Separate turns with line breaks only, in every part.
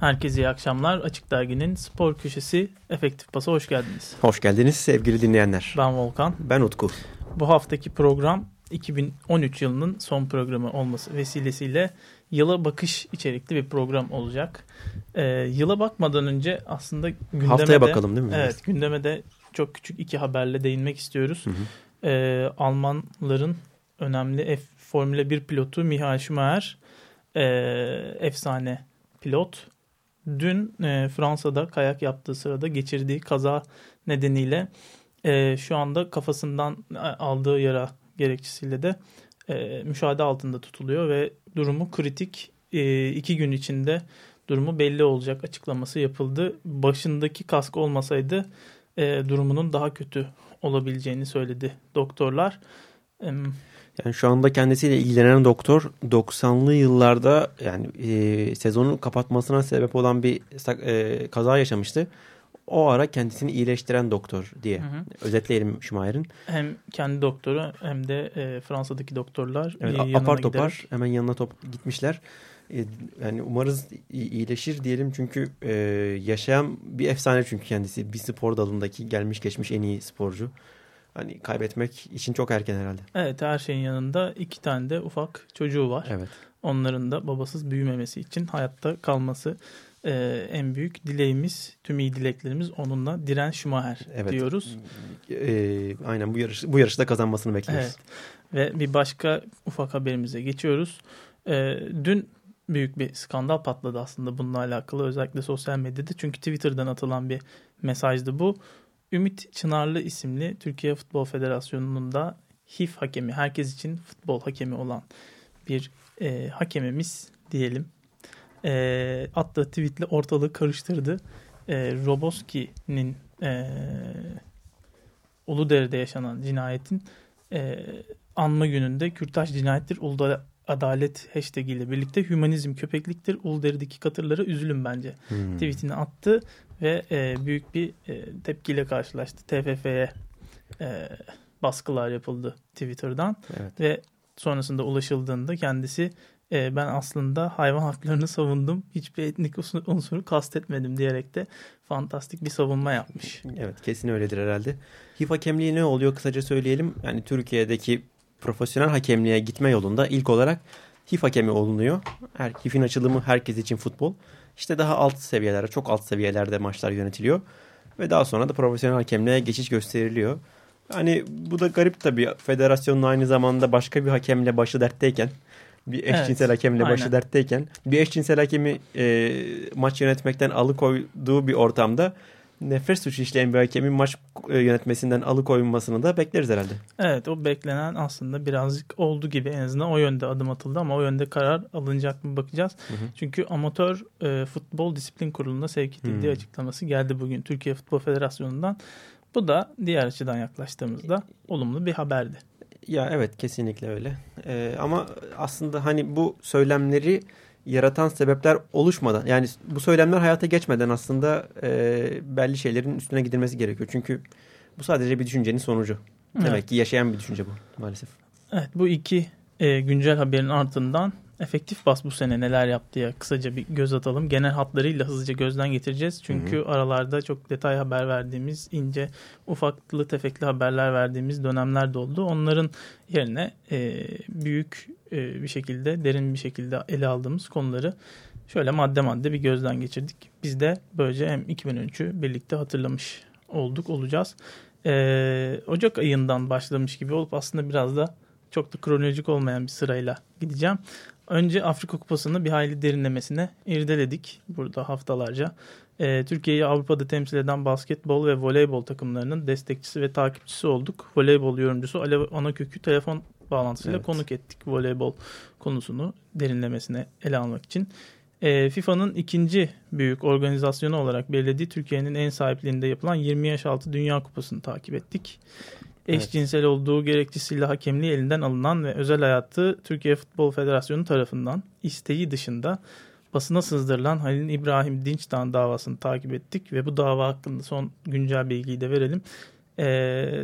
Herkese iyi akşamlar. Açık Dergi'nin spor köşesi Efektif Pas'a hoş geldiniz.
Hoş geldiniz sevgili dinleyenler.
Ben Volkan.
Ben Utku.
Bu haftaki program 2013 yılının son programı olması vesilesiyle yıla bakış içerikli bir program olacak. Ee, yıla bakmadan önce aslında gündeme
Haftaya
de,
bakalım değil mi?
Evet gündeme de çok küçük iki haberle değinmek istiyoruz.
Hı hı.
Ee, Almanların önemli F Formula 1 pilotu Michael Schumacher e, efsane pilot. Dün e, Fransa'da kayak yaptığı sırada geçirdiği kaza nedeniyle e, şu anda kafasından aldığı yara gerekçesiyle de e, müşahede altında tutuluyor ve durumu kritik. E, iki gün içinde durumu belli olacak açıklaması yapıldı. Başındaki kask olmasaydı e, durumunun daha kötü olabileceğini söyledi doktorlar. E,
Yani şu anda kendisiyle ilgilenen doktor 90'lı yıllarda yani e, sezonun kapatmasına sebep olan bir e, kaza yaşamıştı. O ara kendisini iyileştiren doktor diye
Hı hı.
özetleyelim Schumacher'in.
hem kendi doktoru hem de e, Fransa'daki doktorlar
Evet,
e, yanına
apar
giderek-
topar hemen yanına top gitmişler. E, yani umarız iyileşir diyelim çünkü e, yaşayan bir efsane çünkü kendisi bir spor dalındaki gelmiş geçmiş en iyi sporcu. Hani kaybetmek için çok erken herhalde.
Evet her şeyin yanında iki tane de ufak çocuğu var.
Evet.
Onların da babasız büyümemesi için hayatta kalması e, en büyük dileğimiz, tüm iyi dileklerimiz onunla Diren Schumacher
Evet.
diyoruz.
E, aynen bu yarış bu yarışta kazanmasını bekliyoruz.
Evet. Ve bir başka ufak haberimize geçiyoruz. E, dün büyük bir skandal patladı aslında bununla alakalı özellikle sosyal medyada. Çünkü Twitter'dan atılan bir mesajdı bu. Ümit Çınarlı isimli Türkiye Futbol Federasyonu'nun da HIF hakemi, herkes için futbol hakemi olan bir e, hakemimiz diyelim. E, attığı tweetle ortalığı karıştırdı. E, Roboski'nin e, Uludere'de yaşanan cinayetin e, anma gününde Kürtaj cinayettir Uludere adalet hashtag ile birlikte hümanizm köpekliktir Uludere'deki katırlara üzülün bence
Hmm.
tweetini attı ve e, büyük bir e, tepkiyle karşılaştı. TFF'ye e, baskılar yapıldı Twitter'dan
Evet.
ve sonrasında ulaşıldığında kendisi e, ben aslında hayvan haklarını savundum. Hiçbir etnik unsur- unsuru kastetmedim diyerek de fantastik bir savunma yapmış.
Evet kesin öyledir herhalde. HIF hakemliği ne oluyor kısaca söyleyelim. Yani Türkiye'deki profesyonel hakemliğe gitme yolunda ilk olarak HIF hakemi olunuyor. Her, HIF'in açılımı herkes için futbol. İşte daha alt seviyelerde, çok alt seviyelerde maçlar yönetiliyor. Ve daha sonra da profesyonel hakemliğe geçiş gösteriliyor. Yani bu da garip tabii. Federasyonun aynı zamanda başka bir hakemle başı dertteyken, bir eşcinsel
Evet,
hakemle başı
aynen.
dertteyken, bir eşcinsel hakemi e, maç yönetmekten alıkoyduğu bir ortamda nefret suçu işleyen bir hakemin maç e, yönetmesinden alıkoyulmasını da bekleriz herhalde.
Evet o beklenen aslında birazcık oldu gibi en azından o yönde adım atıldı ama o yönde karar alınacak mı bakacağız.
Hı hı.
Çünkü amatör e, futbol disiplin kuruluna sevk edildiği
Hmm.
açıklaması geldi bugün Türkiye Futbol Federasyonu'ndan. Bu da diğer açıdan yaklaştığımızda olumlu bir haberdi.
Ya evet kesinlikle öyle. Ee, ama aslında hani bu söylemleri yaratan sebepler oluşmadan yani bu söylemler hayata geçmeden aslında e, belli şeylerin üstüne gidilmesi gerekiyor. Çünkü bu sadece bir düşüncenin sonucu. Demek
Evet.
ki yaşayan bir düşünce bu maalesef.
Evet bu iki e, güncel haberin ardından efektif bas bu sene neler yaptıya kısaca bir göz atalım. Genel hatlarıyla hızlıca gözden getireceğiz. Çünkü aralarda çok detay haber verdiğimiz, ince, ufaklı tefekli haberler verdiğimiz dönemler de oldu. Onların yerine e, büyük e, bir şekilde, derin bir şekilde ele aldığımız konuları şöyle madde madde bir gözden geçirdik. Biz de böylece hem 2013'ü birlikte hatırlamış olduk, olacağız. E, Ocak ayından başlamış gibi olup aslında biraz da çok da kronolojik olmayan bir sırayla gideceğim. Önce Afrika Kupası'nı bir hayli derinlemesine irdeledik burada haftalarca. Ee, Türkiye'yi Avrupa'da temsil eden basketbol ve voleybol takımlarının destekçisi ve takipçisi olduk. Voleybol yorumcusu Alev Anakök'ü telefon bağlantısıyla evet. konuk ettik voleybol konusunu derinlemesine ele almak için. E, FIFA'nın ikinci büyük organizasyonu olarak belirlediği Türkiye'nin en sahipliğinde yapılan 20 yaş altı Dünya Kupası'nı takip ettik. Eşcinsel evet. olduğu gerekçesiyle hakemliği elinden alınan ve özel hayatı Türkiye Futbol Federasyonu tarafından isteği dışında basına sızdırılan Halil İbrahim Dinçdağ davasını takip ettik ve bu dava hakkında son güncel bilgiyi de verelim. Ee,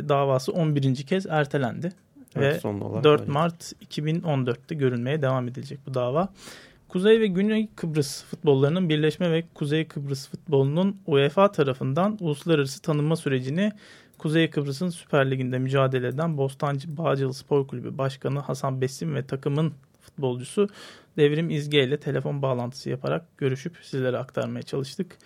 davası 11. kez ertelendi evet, ve son 4 öyle. Mart 2014'te görülmeye devam edilecek bu dava. Kuzey ve Güney Kıbrıs futbollarının birleşme ve Kuzey Kıbrıs futbolunun UEFA tarafından uluslararası tanınma sürecini Kuzey Kıbrıs'ın Süper Ligi'nde mücadele eden Bostancı Bağcılı Spor Kulübü Başkanı Hasan Besim ve takımın futbolcusu Devrim İzge ile telefon bağlantısı yaparak görüşüp sizlere aktarmaya çalıştık.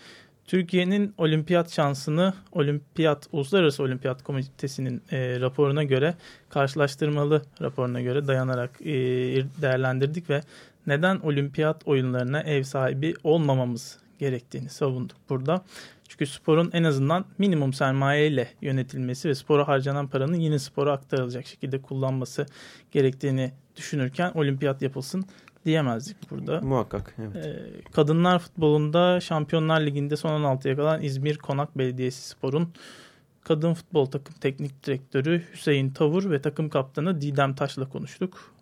Türkiye'nin olimpiyat şansını Olimpiyat Uluslararası Olimpiyat Komitesi'nin e, raporuna göre karşılaştırmalı raporuna göre dayanarak e, değerlendirdik ve neden olimpiyat oyunlarına ev sahibi olmamamız gerektiğini savunduk burada. Çünkü sporun en azından minimum sermaye ile yönetilmesi ve spora harcanan paranın yine spora aktarılacak şekilde kullanması gerektiğini düşünürken olimpiyat yapılsın diyemezdik burada.
Muhakkak. Evet.
Ee, kadınlar futbolunda Şampiyonlar Ligi'nde son 16'ya kalan İzmir Konak Belediyesi Spor'un kadın futbol takım teknik direktörü Hüseyin Tavur ve takım kaptanı Didem Taş'la konuştuk.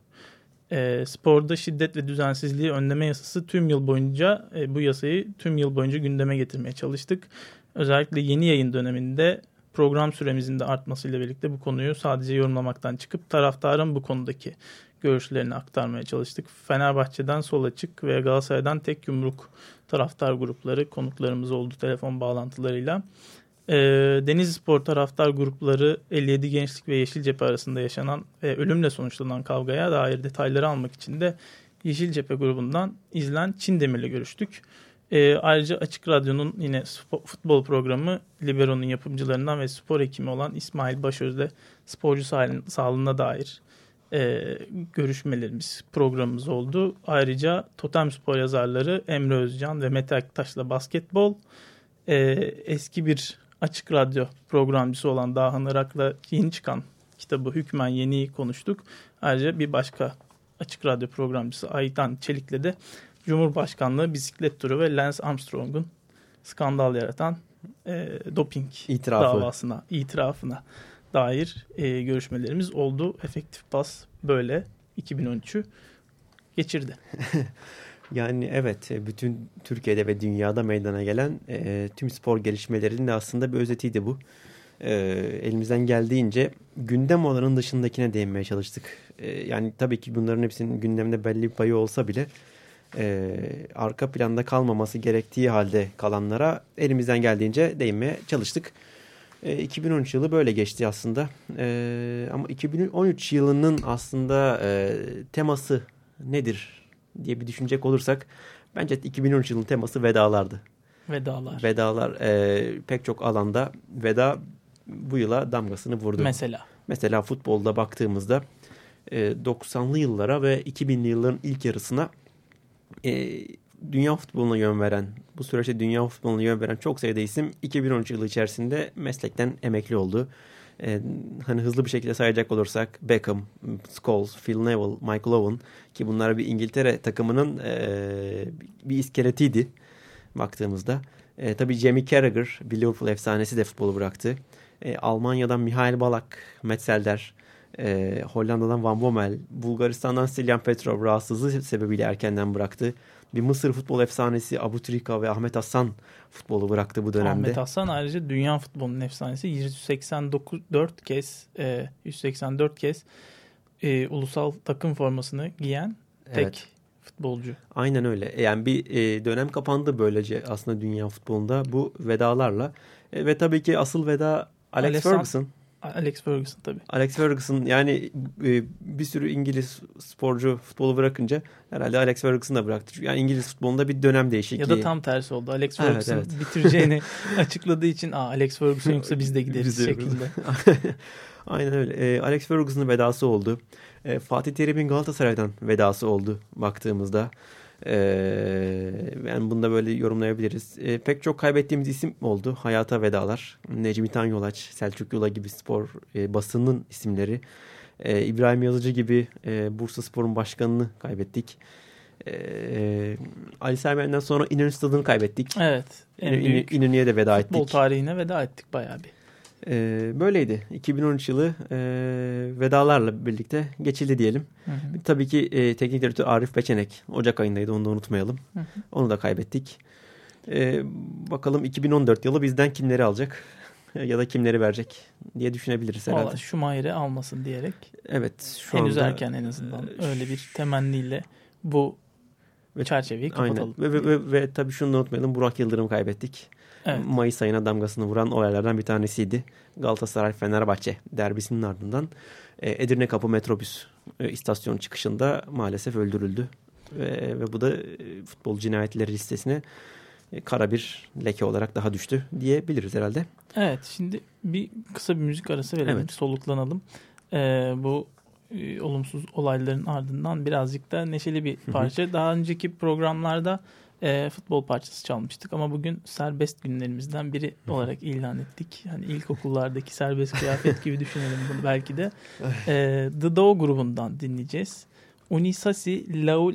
E, sporda şiddet ve düzensizliği önleme yasası tüm yıl boyunca e, bu yasayı tüm yıl boyunca gündeme getirmeye çalıştık. Özellikle yeni yayın döneminde program süremizin de artmasıyla birlikte bu konuyu sadece yorumlamaktan çıkıp taraftarın bu konudaki görüşlerini aktarmaya çalıştık. Fenerbahçe'den sol açık ve Galatasaray'dan tek yumruk taraftar grupları konuklarımız oldu telefon bağlantılarıyla. E, Denizli Spor taraftar grupları 57 Gençlik ve Yeşil Cephe arasında yaşanan ve ölümle sonuçlanan kavgaya dair detayları almak için de Yeşil Cephe grubundan izlen Çin Demir'le görüştük. E, ayrıca Açık Radyo'nun yine futbol programı Libero'nun yapımcılarından ve spor hekimi olan İsmail Başöz'de sporcu sağlığına dair e, görüşmelerimiz, programımız oldu. Ayrıca Totem Spor yazarları Emre Özcan ve Mete Aktaş'la basketbol, e, eski bir açık radyo programcısı olan Dahan Irak'la yeni çıkan kitabı Hükmen Yeni'yi konuştuk. Ayrıca bir başka açık radyo programcısı Aytan Çelik'le de Cumhurbaşkanlığı bisiklet turu ve Lance Armstrong'un skandal yaratan e, doping İtirafı. davasına, itirafına dair e, görüşmelerimiz oldu. Efektif pas böyle 2013'ü geçirdi.
Yani evet e, bütün Türkiye'de ve dünyada meydana gelen e, tüm spor gelişmelerinin de aslında bir özetiydi bu. E, elimizden geldiğince gündem olanın dışındakine değinmeye çalıştık. E, yani tabii ki bunların hepsinin gündemde belli bir payı olsa bile e, arka planda kalmaması gerektiği halde kalanlara elimizden geldiğince değinmeye çalıştık. E, 2013 yılı böyle geçti aslında. E, ama 2013 yılının aslında e, teması nedir diye bir düşünecek olursak bence 2013 yılının teması vedalardı.
Vedalar.
Vedalar e, pek çok alanda veda bu yıla damgasını vurdu.
Mesela?
Mesela futbolda baktığımızda e, 90'lı yıllara ve 2000'li yılların ilk yarısına e, dünya futboluna yön veren, bu süreçte dünya futboluna yön veren çok sayıda isim 2013 yılı içerisinde meslekten emekli oldu e, hani hızlı bir şekilde sayacak olursak Beckham, Scholes, Phil Neville, Michael Owen ki bunlar bir İngiltere takımının e, bir iskeletiydi baktığımızda. E, tabii Jamie Carragher, bir Liverpool efsanesi de futbolu bıraktı. E, Almanya'dan Mihail Balak, Metzelder, e, Hollanda'dan Van Bommel, Bulgaristan'dan Siljan Petrov rahatsızlığı sebebiyle erkenden bıraktı bir Mısır futbol efsanesi Abu Trika ve Ahmet Hasan futbolu bıraktı bu dönemde.
Ahmet Hasan ayrıca dünya futbolunun efsanesi 184 kez e, 184 kez e, ulusal takım formasını giyen tek evet. futbolcu.
Aynen öyle. Yani bir e, dönem kapandı böylece aslında dünya futbolunda bu vedalarla. E, ve tabii ki asıl veda Alex Alessand Ferguson.
Alex Ferguson tabii.
Alex Ferguson yani e, bir sürü İngiliz sporcu futbolu bırakınca herhalde Alex Ferguson da bıraktı. Yani İngiliz futbolunda bir dönem değişikliği.
Ya da tam tersi oldu. Alex Ferguson evet, evet. bitireceğini açıkladığı için Aa, Alex Ferguson yoksa biz de gideriz biz de şeklinde.
Aynen öyle. E, Alex Ferguson'ın vedası oldu. E, Fatih Terim'in Galatasaray'dan vedası oldu baktığımızda. Ee, yani bunu da böyle yorumlayabiliriz. Ee, pek çok kaybettiğimiz isim oldu. Hayata vedalar. Necmi Tan Yolaç, Selçuk Yola gibi spor e, basının isimleri. E, İbrahim Yazıcı gibi e, Bursa Spor'un başkanını kaybettik. E, Ali Sermen'den sonra İnönü Stadı'nı kaybettik.
Evet. En
İnönü'ye de veda
futbol
ettik.
tarihine veda ettik bayağı bir.
E, böyleydi. 2013 yılı e, vedalarla birlikte geçildi diyelim.
Hı hı.
Tabii ki e, teknik direktör Arif Beçenek Ocak ayındaydı onu da unutmayalım.
Hı hı.
Onu da kaybettik. E, bakalım 2014 yılı bizden kimleri alacak ya da kimleri verecek diye düşünebiliriz herhalde.
Valla Schumacher'i almasın diyerek
Evet şu
henüz
anda
erken en azından
e,
öyle bir temenniyle bu
Ve-
çerçeveyi kapatalım.
Aynen. Ve, ve, ve, ve tabii şunu da unutmayalım Burak Yıldırım'ı kaybettik.
Evet.
Mayıs ayına damgasını vuran olaylardan bir tanesiydi. Galatasaray-Fenerbahçe derbisinin ardından e, Edirne Kapı metrobüs e, istasyon çıkışında maalesef öldürüldü. Ve, ve bu da e, futbol cinayetleri listesine e, kara bir leke olarak daha düştü diyebiliriz herhalde.
Evet şimdi bir kısa bir müzik arası verelim.
Evet.
Soluklanalım. Ee, bu e, olumsuz olayların ardından birazcık da neşeli bir parça. Daha önceki programlarda e, futbol parçası çalmıştık ama bugün serbest günlerimizden biri olarak ilan ettik. Hani ilkokullardaki serbest kıyafet gibi düşünelim bunu belki de. Ee, The Dow grubundan dinleyeceğiz. Unisasi Lau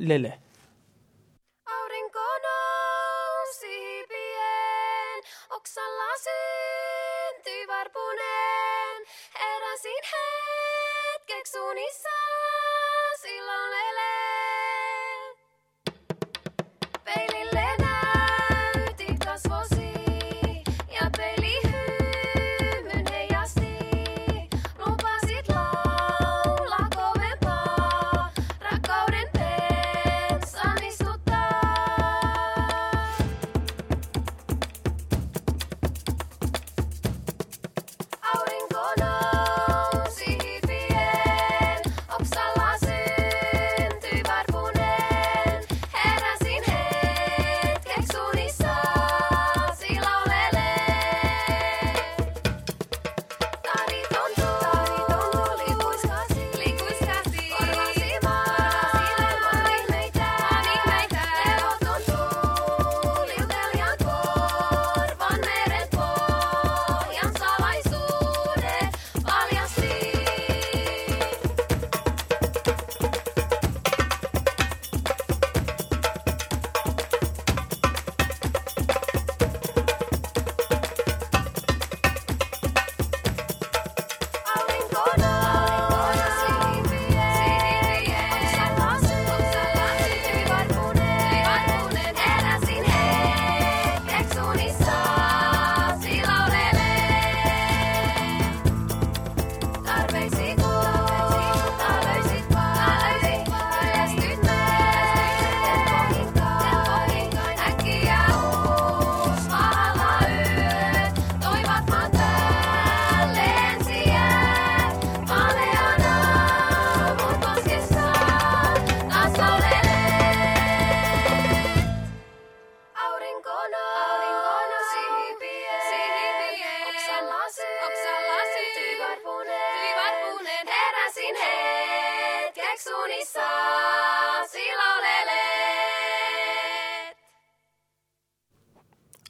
hetkeksi unissasi laulelet.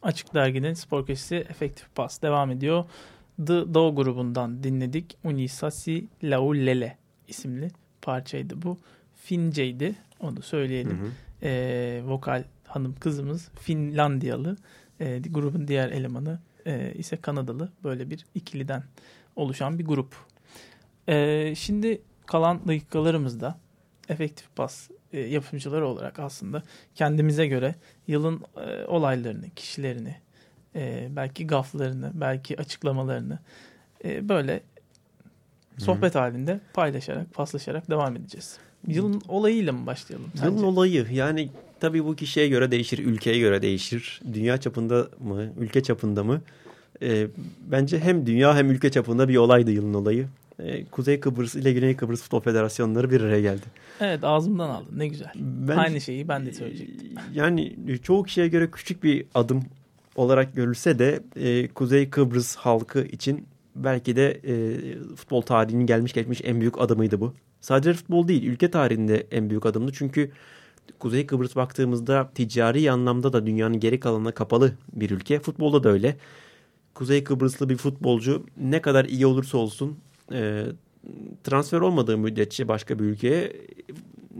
Açık Dergi'nin spor köşesi Efektif Pas devam ediyor. The Dow grubundan dinledik. Unisasi Lau Lele isimli parçaydı bu. Finceydi onu söyleyelim. Ee, vokal hanım kızımız Finlandiyalı. Ee, grubun diğer elemanı e, ise Kanadalı. Böyle bir ikiliden oluşan bir grup. Ee, şimdi kalan dakikalarımızda efektif pas e, yapımcıları olarak aslında kendimize göre yılın e, olaylarını, kişilerini, e, belki gaflarını, belki açıklamalarını e, böyle sohbet halinde paylaşarak, paslaşarak devam edeceğiz. Yılın olayıyla mı başlayalım sence?
Yılın olayı yani tabii bu kişiye göre değişir, ülkeye göre değişir. Dünya çapında mı, ülke çapında mı? Ee, bence hem dünya hem ülke çapında bir olaydı yılın olayı. Ee, Kuzey Kıbrıs ile Güney Kıbrıs Futbol Federasyonları bir araya geldi.
Evet ağzımdan aldın ne güzel.
Ben,
Aynı şeyi ben de söyleyecektim.
Yani çoğu kişiye göre küçük bir adım olarak görülse de e, Kuzey Kıbrıs halkı için belki de e, futbol tarihinin gelmiş geçmiş en büyük adımıydı bu. Sadece futbol değil, ülke tarihinde en büyük adımdı. Çünkü Kuzey Kıbrıs baktığımızda ticari anlamda da dünyanın geri kalanına kapalı bir ülke. Futbolda da öyle. Kuzey Kıbrıslı bir futbolcu ne kadar iyi olursa olsun e, transfer olmadığı müddetçe başka bir ülkeye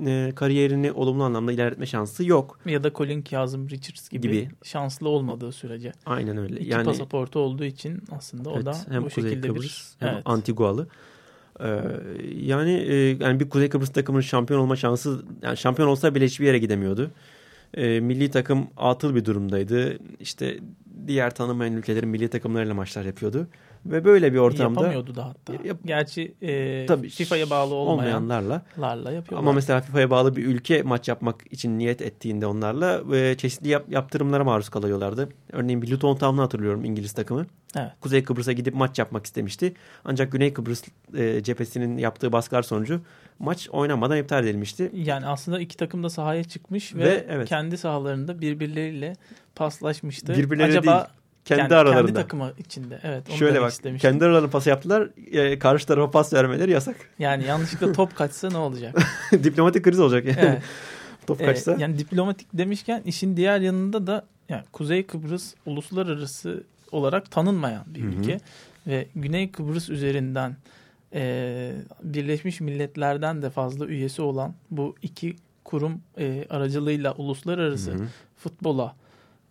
e, kariyerini olumlu anlamda ilerletme şansı yok.
Ya da Colin Kazım Richards gibi,
Gibi.
şanslı olmadığı sürece.
Aynen öyle.
İki
yani
pasaportu olduğu için aslında o
evet,
da
hem
bu
Kuzey
şekilde
Kıbrıs
bir
hem
evet.
Antigualı. Ee, yani e, yani bir Kuzey Kıbrıs takımının şampiyon olma şansı yani şampiyon olsa bile hiçbir yere gidemiyordu. Ee, milli takım atıl bir durumdaydı. İşte diğer tanımayan ülkelerin milli takımlarıyla maçlar yapıyordu. Ve böyle bir ortamda
Yapamıyordu da hatta.
Yap-
Gerçi e,
Tabii,
FIFA'ya bağlı olmayanlarla
olmayanlarla
yapıyorlar.
ama mesela FIFA'ya bağlı bir ülke maç yapmak için niyet ettiğinde onlarla e, çeşitli yap- yaptırımlara maruz kalıyorlardı. Örneğin bir Luton Town'u hatırlıyorum İngiliz takımı.
Evet.
Kuzey Kıbrıs'a gidip maç yapmak istemişti. Ancak Güney Kıbrıs e, cephesinin yaptığı baskılar sonucu maç oynanmadan iptal edilmişti.
Yani aslında iki takım da sahaya çıkmış ve,
Ve evet.
kendi sahalarında birbirleriyle paslaşmıştı.
Birbirleri
Acaba
değil, kendi,
kendi,
aralarında.
kendi takımı içinde. Evet, onu
Şöyle bak
istemiştim.
kendi aralarında pas yaptılar. E, karşı tarafa pas vermeleri yasak.
Yani yanlışlıkla top kaçsa ne olacak?
Diplomatik kriz olacak yani.
Evet.
Top
Ee,
kaçsa.
yani diplomatik demişken işin diğer yanında da yani Kuzey Kıbrıs uluslararası olarak tanınmayan bir
Hı hı.
ülke ve Güney Kıbrıs üzerinden e, Birleşmiş Milletler'den de fazla üyesi olan bu iki kurum e, aracılığıyla uluslararası
Hı hı.
futbola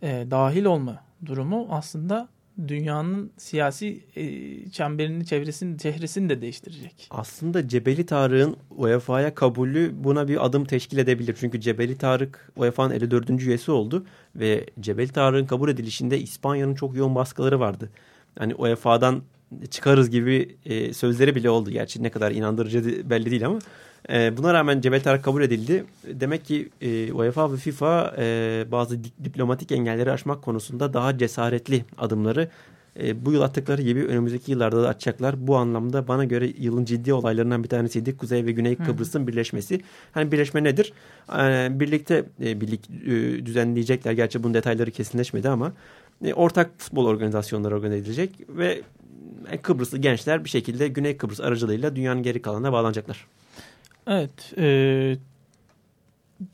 e, dahil olma durumu aslında dünyanın siyasi e, çemberini çevresini çehresini de değiştirecek.
Aslında Cebeli Tarık'ın UEFA'ya kabulü buna bir adım teşkil edebilir. Çünkü Cebeli Tarık UEFA'nın 54. üyesi oldu ve Cebeli Tarık'ın kabul edilişinde İspanya'nın çok yoğun baskıları vardı. Yani UEFA'dan çıkarız gibi e, sözleri bile oldu. Gerçi ne kadar inandırıcı belli değil ama e, buna rağmen Cebeli Tarık kabul edildi. Demek ki e, UEFA ve FIFA e, bazı di- diplomatik engelleri aşmak konusunda daha cesaretli adımları e, bu yıl attıkları gibi önümüzdeki yıllarda da atacaklar. Bu anlamda bana göre yılın ciddi olaylarından bir tanesiydi Kuzey ve Güney. Kıbrıs'ın birleşmesi. Hani birleşme nedir? E, birlikte e, birlik e, düzenleyecekler. Gerçi bunun detayları kesinleşmedi ama e, ortak futbol organizasyonları organize edilecek ve e, Kıbrıslı gençler bir şekilde Güney Kıbrıs aracılığıyla dünyanın geri kalanına bağlanacaklar.
Evet, e,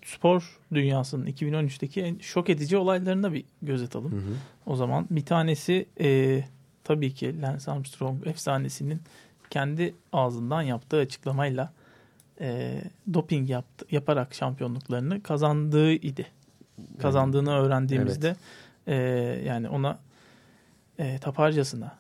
spor dünyasının 2013'teki en şok edici olaylarına bir göz atalım. O zaman bir tanesi e, tabii ki Lance Armstrong efsanesinin kendi ağzından yaptığı açıklamayla e, doping yaptı, yaparak şampiyonluklarını kazandığı idi. Kazandığını öğrendiğimizde e, yani ona e, taparcasına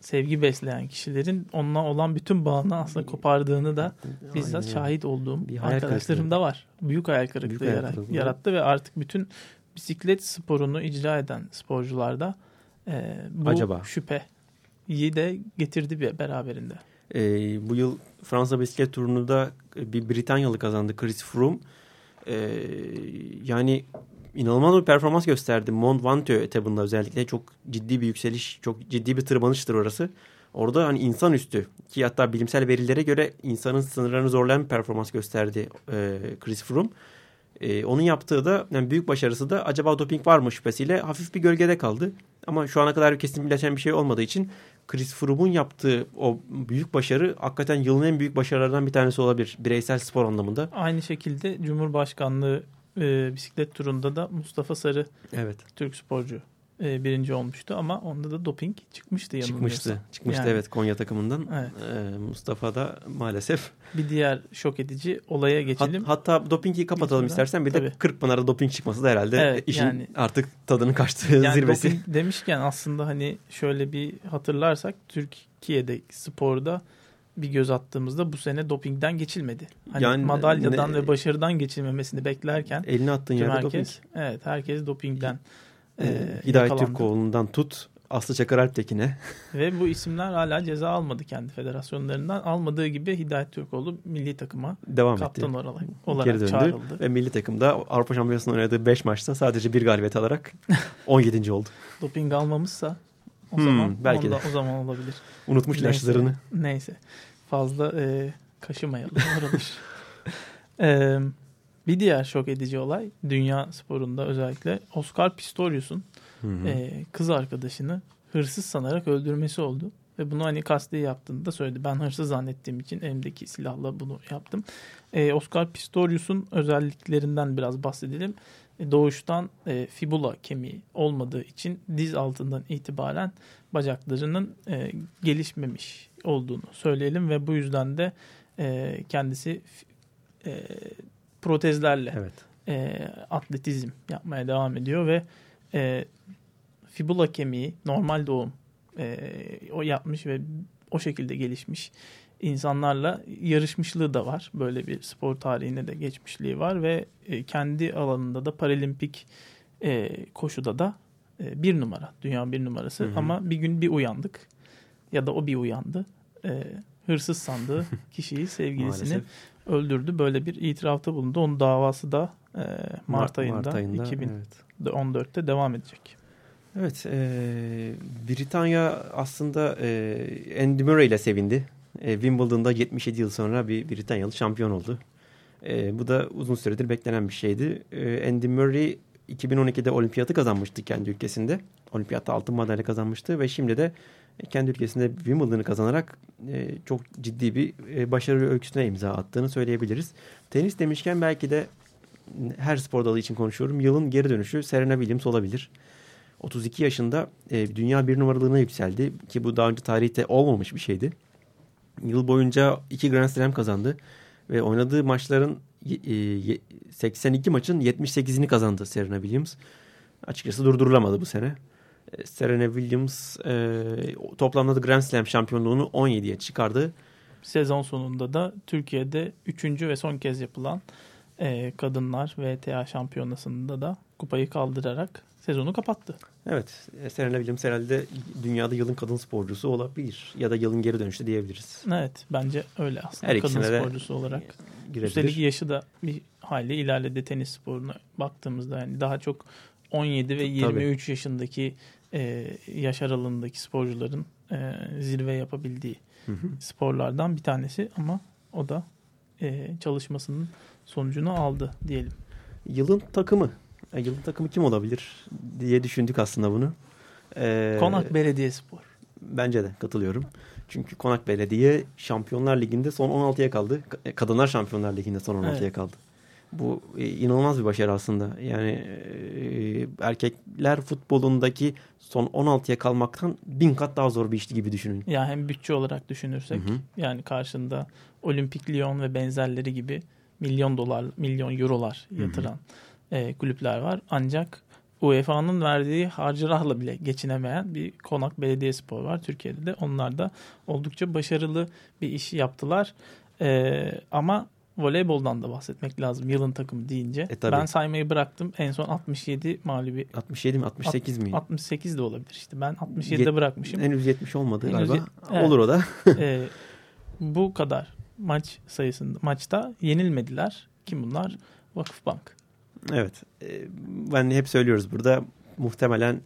sevgi besleyen kişilerin onunla olan bütün bağını aslında kopardığını da bizzat
Aynen.
şahit olduğum
Bir
arkadaşlarım da var. Büyük hayal kırıklığı,
Büyük hayal
yara-
kırıklığı.
yarattı ve artık bütün bisiklet sporunu icra eden sporcularda e, bu
Acaba?
şüpheyi de getirdi bir beraberinde.
E, bu yıl Fransa bisiklet turunu da bir Britanyalı kazandı Chris Froome. E, yani inanılmaz bir performans gösterdi. Mont Ventoux etabında özellikle çok ciddi bir yükseliş, çok ciddi bir tırmanıştır orası. Orada hani insanüstü ki hatta bilimsel verilere göre insanın sınırlarını zorlayan bir performans gösterdi e, Chris Froome. E, onun yaptığı da yani büyük başarısı da acaba doping var mı şüphesiyle hafif bir gölgede kaldı. Ama şu ana kadar kesinleşen bir şey olmadığı için Chris Froome'un yaptığı o büyük başarı hakikaten yılın en büyük başarılarından bir tanesi olabilir. Bireysel spor anlamında.
Aynı şekilde Cumhurbaşkanlığı e, bisiklet turunda da Mustafa Sarı
Evet.
Türk sporcu e, birinci olmuştu ama onda da doping çıkmıştı yanılmıyorsam.
Çıkmıştı. Çıkmıştı
Yani.
evet Konya takımından.
Evet.
Ee, Mustafa da maalesef.
Bir diğer şok edici olaya
Hat-
geçelim.
hatta dopingi kapatalım
Lütfen.
istersen. Bir de
Tabii.
Kırkpınar'da doping çıkması da herhalde
Evet,
işin
yani-
artık tadını kaçtığı
Yani
zirvesi.
doping demişken aslında hani şöyle bir hatırlarsak Türkiye'de sporda bir göz attığımızda bu sene dopingden geçilmedi. Hani
Yani
madalyadan
ne-
ve başarıdan geçilmemesini beklerken
Eline attığın yerde doping.
herkes evet herkes dopingden
Ee,
e,
Hidayet. Türkoğlu'ndan tut Aslı Çakar Alptekin'e.
Ve bu isimler hala ceza almadı kendi federasyonlarından. Almadığı gibi Hidayet Türkoğlu milli takıma
devam etti.
kaptan olarak,
Geri
olarak
döndü
çağrıldı.
ve milli takımda Avrupa Şampiyonası'nda oynadığı 5 maçta sadece bir galibiyet alarak 17. oldu.
Doping almamışsa o
Hmm,
zaman
belki
onda,
de.
o zaman olabilir.
Unutmuş ilaçlarını.
Neyse. Fazla e, kaşımayalım oraları. e, bir diğer şok edici olay dünya sporunda özellikle Oscar Pistorius'un e, kız arkadaşını hırsız sanarak öldürmesi oldu. Ve bunu hani kasti yaptığını da söyledi. Ben hırsız zannettiğim için elimdeki silahla bunu yaptım. E, Oscar Pistorius'un özelliklerinden biraz bahsedelim. Doğuştan e, fibula kemiği olmadığı için diz altından itibaren bacaklarının e, gelişmemiş olduğunu söyleyelim ve bu yüzden de e, kendisi e, protezlerle
Evet.
e, atletizm yapmaya devam ediyor ve e, fibula kemiği normal doğum e, o yapmış ve o şekilde gelişmiş insanlarla yarışmışlığı da var. Böyle bir spor tarihine de geçmişliği var ve e, kendi alanında da paralimpik e, koşuda da e, bir numara. Dünya bir numarası.
Hı hı.
Ama bir gün bir uyandık ya da o bir uyandı. E, hırsız sandığı kişiyi sevgilisini öldürdü. Böyle bir itirafta bulundu. Onun davası da e, Mart,
Mar-
ayında,
Mart ayında,
2014'te
evet.
devam edecek.
Evet, e, Britanya aslında e, Andy Murray ile sevindi. E, Wimbledon'da 77 yıl sonra bir Britanyalı şampiyon oldu. E, bu da uzun süredir beklenen bir şeydi. E, Andy Murray 2012'de olimpiyatı kazanmıştı kendi ülkesinde. Olimpiyatta altın madalya kazanmıştı ve şimdi de kendi ülkesinde Wimbledon'ı kazanarak e, çok ciddi bir e, başarı öyküsüne imza attığını söyleyebiliriz. Tenis demişken belki de her spor dalı için konuşuyorum. Yılın geri dönüşü Serena Williams olabilir. 32 yaşında e, dünya bir numaralığına yükseldi ki bu daha önce tarihte olmamış bir şeydi. Yıl boyunca iki Grand Slam kazandı ve oynadığı maçların e, ye- 82 maçın 78'ini kazandı Serena Williams. Açıkçası durdurulamadı bu sene. E, Serena Williams e, toplamda da Grand Slam şampiyonluğunu 17'ye çıkardı.
Sezon sonunda da Türkiye'de üçüncü ve son kez yapılan e, kadınlar VTA şampiyonasında da kupayı kaldırarak sezonu kapattı.
Evet, e, Serena Williams herhalde dünyada yılın kadın sporcusu olabilir ya da yılın geri dönüşü diyebiliriz.
Evet bence öyle aslında
Her
kadın sporcusu olarak.
Girebilir.
Üstelik yaşı da bir hayli ilerledi tenis sporuna baktığımızda yani daha çok 17 ve 23 yaşındaki e, yaş aralığındaki sporcuların e, zirve yapabildiği
Hı hı.
sporlardan bir tanesi ama o da e, çalışmasının sonucunu aldı diyelim.
Yılın takımı. E, yılın takımı kim olabilir diye düşündük aslında bunu. E,
Konak Belediyespor.
Bence de katılıyorum. Çünkü Konak Belediye Şampiyonlar Ligi'nde son 16'ya kaldı. Ka- e, Kadınlar Şampiyonlar Ligi'nde son 16'ya
Evet.
kaldı. Bu e, inanılmaz bir başarı aslında. Yani e, erkekler futbolundaki son 16'ya kalmaktan bin kat daha zor bir işti gibi düşünün.
Ya hem bütçe olarak düşünürsek
Hı hı.
yani karşında Olimpik Lyon ve benzerleri gibi milyon dolar, milyon eurolar yatıran e, kulüpler var. Ancak UEFA'nın verdiği harcırahla bile geçinemeyen bir Konak Belediyespor var Türkiye'de de. Onlar da oldukça başarılı bir iş yaptılar. E, ama voleyboldan da bahsetmek lazım yılın takımı deyince.
E, tabii.
ben saymayı bıraktım. En son 67 mağlubi
67 mi 68 mi?
68 de olabilir işte. Ben 67'de
Yet-
bırakmışım.
Henüz 70 olmadı
Henüz
galiba.
evet.
Olur o da.
Ee, bu kadar maç sayısında maçta yenilmediler. Kim bunlar? Vakıfbank.
Evet. E, ben hep söylüyoruz burada muhtemelen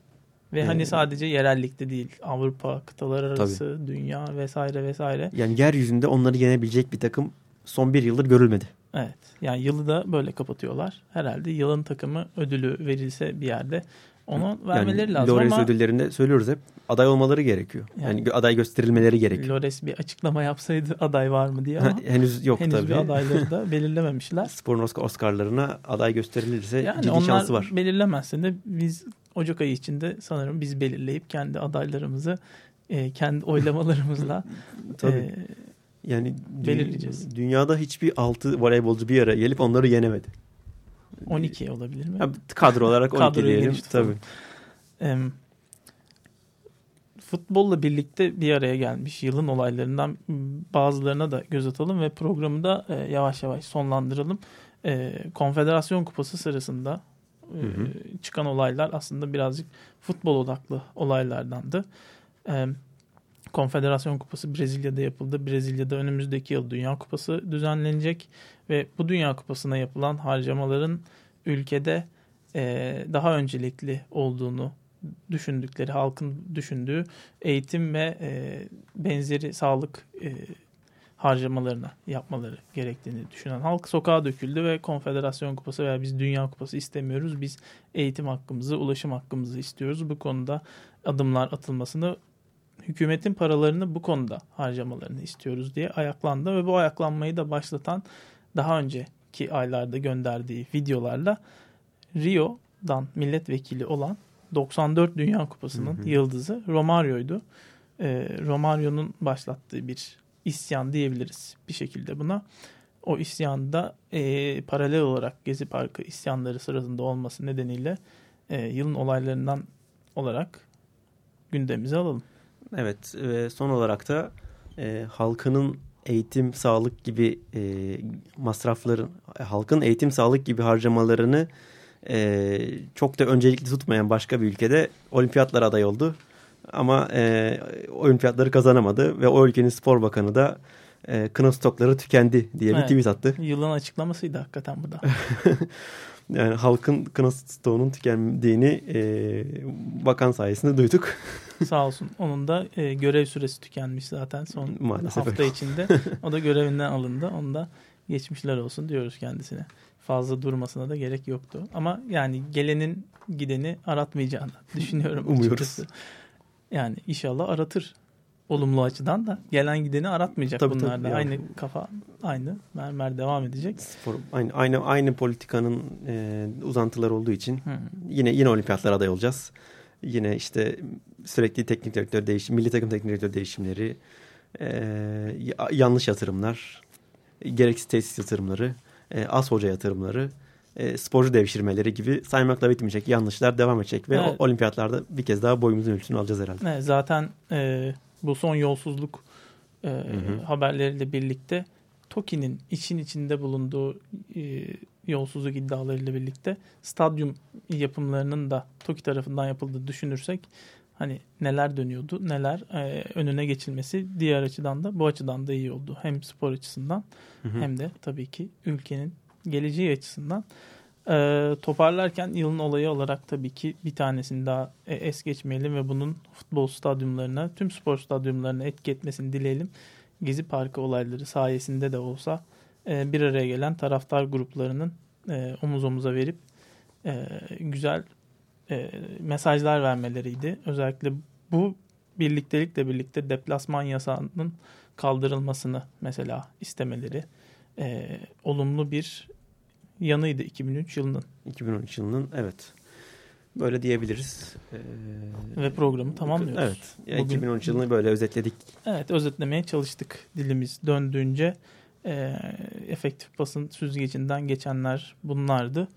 Ve
Ee,
hani sadece yerellikte değil Avrupa kıtalar arası, dünya vesaire vesaire.
yani yeryüzünde onları yenebilecek bir takım son bir yıldır görülmedi.
Evet. Yani yılı da böyle kapatıyorlar. Herhalde yılın takımı ödülü verilse bir yerde onu vermeleri
yani
lazım
Lores
ama
ödüllerinde söylüyoruz hep aday olmaları gerekiyor. Yani,
Yani-
aday gösterilmeleri gerekiyor.
Lores bir açıklama yapsaydı aday var mı diye ama
Henüz yok
henüz
tabii.
bir adayları da belirlememişler.
Sporun Oscar- Oscar'larına aday gösterilirse
Yani
ciddi şansı var.
belirlemezse de biz Ocak ayı içinde sanırım biz belirleyip kendi adaylarımızı e, kendi oylamalarımızla
Tabii.
e,
Yani
belirleyeceğiz.
dünyada hiçbir altı voleybolcu bir araya gelip onları yenemedi.
12 olabilir mi?
Ya, kadro olarak 12
Kadroyu
diyelim. Tabii.
Em, futbolla birlikte bir araya gelmiş yılın olaylarından bazılarına da göz atalım ve programı da e, yavaş yavaş sonlandıralım. E, Konfederasyon Kupası sırasında e,
Hı hı.
çıkan olaylar aslında birazcık futbol odaklı olaylardandı. E, Konfederasyon Kupası Brezilya'da yapıldı. Brezilya'da önümüzdeki yıl Dünya Kupası düzenlenecek ve bu Dünya Kupası'na yapılan harcamaların ülkede e, daha öncelikli olduğunu düşündükleri, halkın düşündüğü eğitim ve e, benzeri sağlık e, harcamalarına yapmaları gerektiğini düşünen halk sokağa döküldü ve Konfederasyon Kupası veya biz Dünya Kupası istemiyoruz. Biz eğitim hakkımızı, ulaşım hakkımızı istiyoruz. Bu konuda adımlar atılmasını hükümetin paralarını bu konuda harcamalarını istiyoruz diye ayaklandı ve bu ayaklanmayı da başlatan daha önceki aylarda gönderdiği videolarla Rio'dan milletvekili olan 94 Dünya Kupası'nın
Hı hı.
yıldızı Romario'ydu. Ee, Romario'nun başlattığı bir isyan diyebiliriz bir şekilde buna. O isyanda e, paralel olarak Gezi Parkı isyanları sırasında olması nedeniyle e, yılın olaylarından olarak gündemimize alalım.
Evet ve son olarak da e, halkının eğitim, sağlık gibi e, masrafların, halkın eğitim, sağlık gibi harcamalarını e, çok da öncelikli tutmayan başka bir ülkede olimpiyatlara aday oldu. Ama e, olimpiyatları kazanamadı ve o ülkenin spor bakanı da e, kına stokları tükendi diye bir
Evet.
tweet attı.
Yılın açıklamasıydı hakikaten bu da.
Yani halkın kına stoğunun tükendiğini e, bakan sayesinde duyduk.
Sağ olsun. Onun da e, görev süresi tükenmiş zaten son
Maalesef
hafta
öyle.
içinde. O da görevinden alındı. Onu da geçmişler olsun diyoruz kendisine. Fazla durmasına da gerek yoktu. Ama yani gelenin gideni aratmayacağını düşünüyorum.
Umuyoruz.
açıkçası. Yani inşallah aratır. Olumlu açıdan da gelen gideni aratmayacak
Tabii,
bunlar
tabii
da.
ya.
Aynı kafa, aynı mermer devam edecek.
Spor, aynı, aynı, aynı politikanın e, uzantıları olduğu için
Hı.
yine yine olimpiyatlara aday olacağız. Yine işte sürekli teknik direktör değişim, milli takım teknik direktör değişimleri, e, ya- yanlış yatırımlar, gereksiz tesis yatırımları, e, az hoca yatırımları, e, sporcu devşirmeleri gibi saymakla bitmeyecek yanlışlar devam edecek ve
Evet.
olimpiyatlarda bir kez daha boyumuzun ölçüsünü alacağız herhalde.
Evet, zaten e, bu son yolsuzluk e,
hı.
haberleriyle birlikte TOKİ'nin için içinde bulunduğu e, yolsuzluk iddialarıyla birlikte stadyum yapımlarının da TOKİ tarafından yapıldığı düşünürsek hani neler dönüyordu neler e, önüne geçilmesi diğer açıdan da bu açıdan da iyi oldu. Hem spor açısından
Hı hı.
hem de tabii ki ülkenin geleceği açısından. Ee, toparlarken yılın olayı olarak tabii ki bir tanesini daha e, es geçmeyelim ve bunun futbol stadyumlarına, tüm spor stadyumlarına etki etmesini dileyelim. Gezi Parkı olayları sayesinde de olsa e, bir araya gelen taraftar gruplarının e, omuz omuza verip e, güzel e, mesajlar vermeleriydi. Özellikle bu birliktelikle birlikte deplasman yasağının kaldırılmasını mesela istemeleri e, olumlu bir yanıydı 2003 yılının
2013 yılının evet. Böyle diyebiliriz. Ee,
ve programı tamamlıyoruz.
Evet. Ya
Bugün-
2013 yılını böyle özetledik.
Evet özetlemeye çalıştık dilimiz döndüğünce e, efektif basın süzgecinden geçenler bunlardı.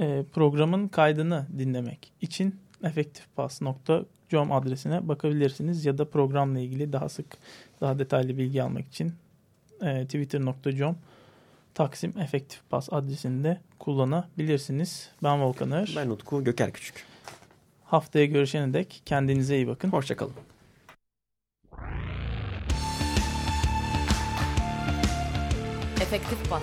E, programın kaydını dinlemek için efektifpas.com adresine bakabilirsiniz ya da programla ilgili daha sık daha detaylı bilgi almak için e, twitter.com Taksim Efektif Pas adresinde kullanabilirsiniz. Ben Volkan Ağır.
Ben Utku Göker Küçük.
Haftaya görüşene dek kendinize iyi bakın.
Hoşçakalın.
Efektif bas.